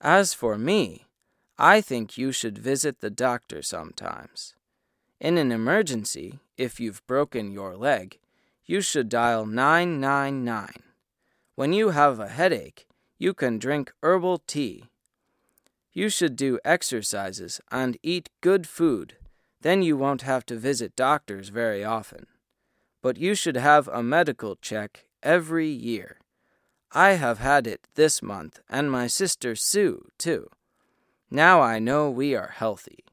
As for me, I think you should visit the doctor sometimes. In an emergency, if you've broken your leg, you should dial 999. When you have a headache, you can drink herbal tea. You should do exercises and eat good food, then you won't have to visit doctors very often. But you should have a medical check every year. I have had it this month, and my sister Sue, too. Now I know we are healthy.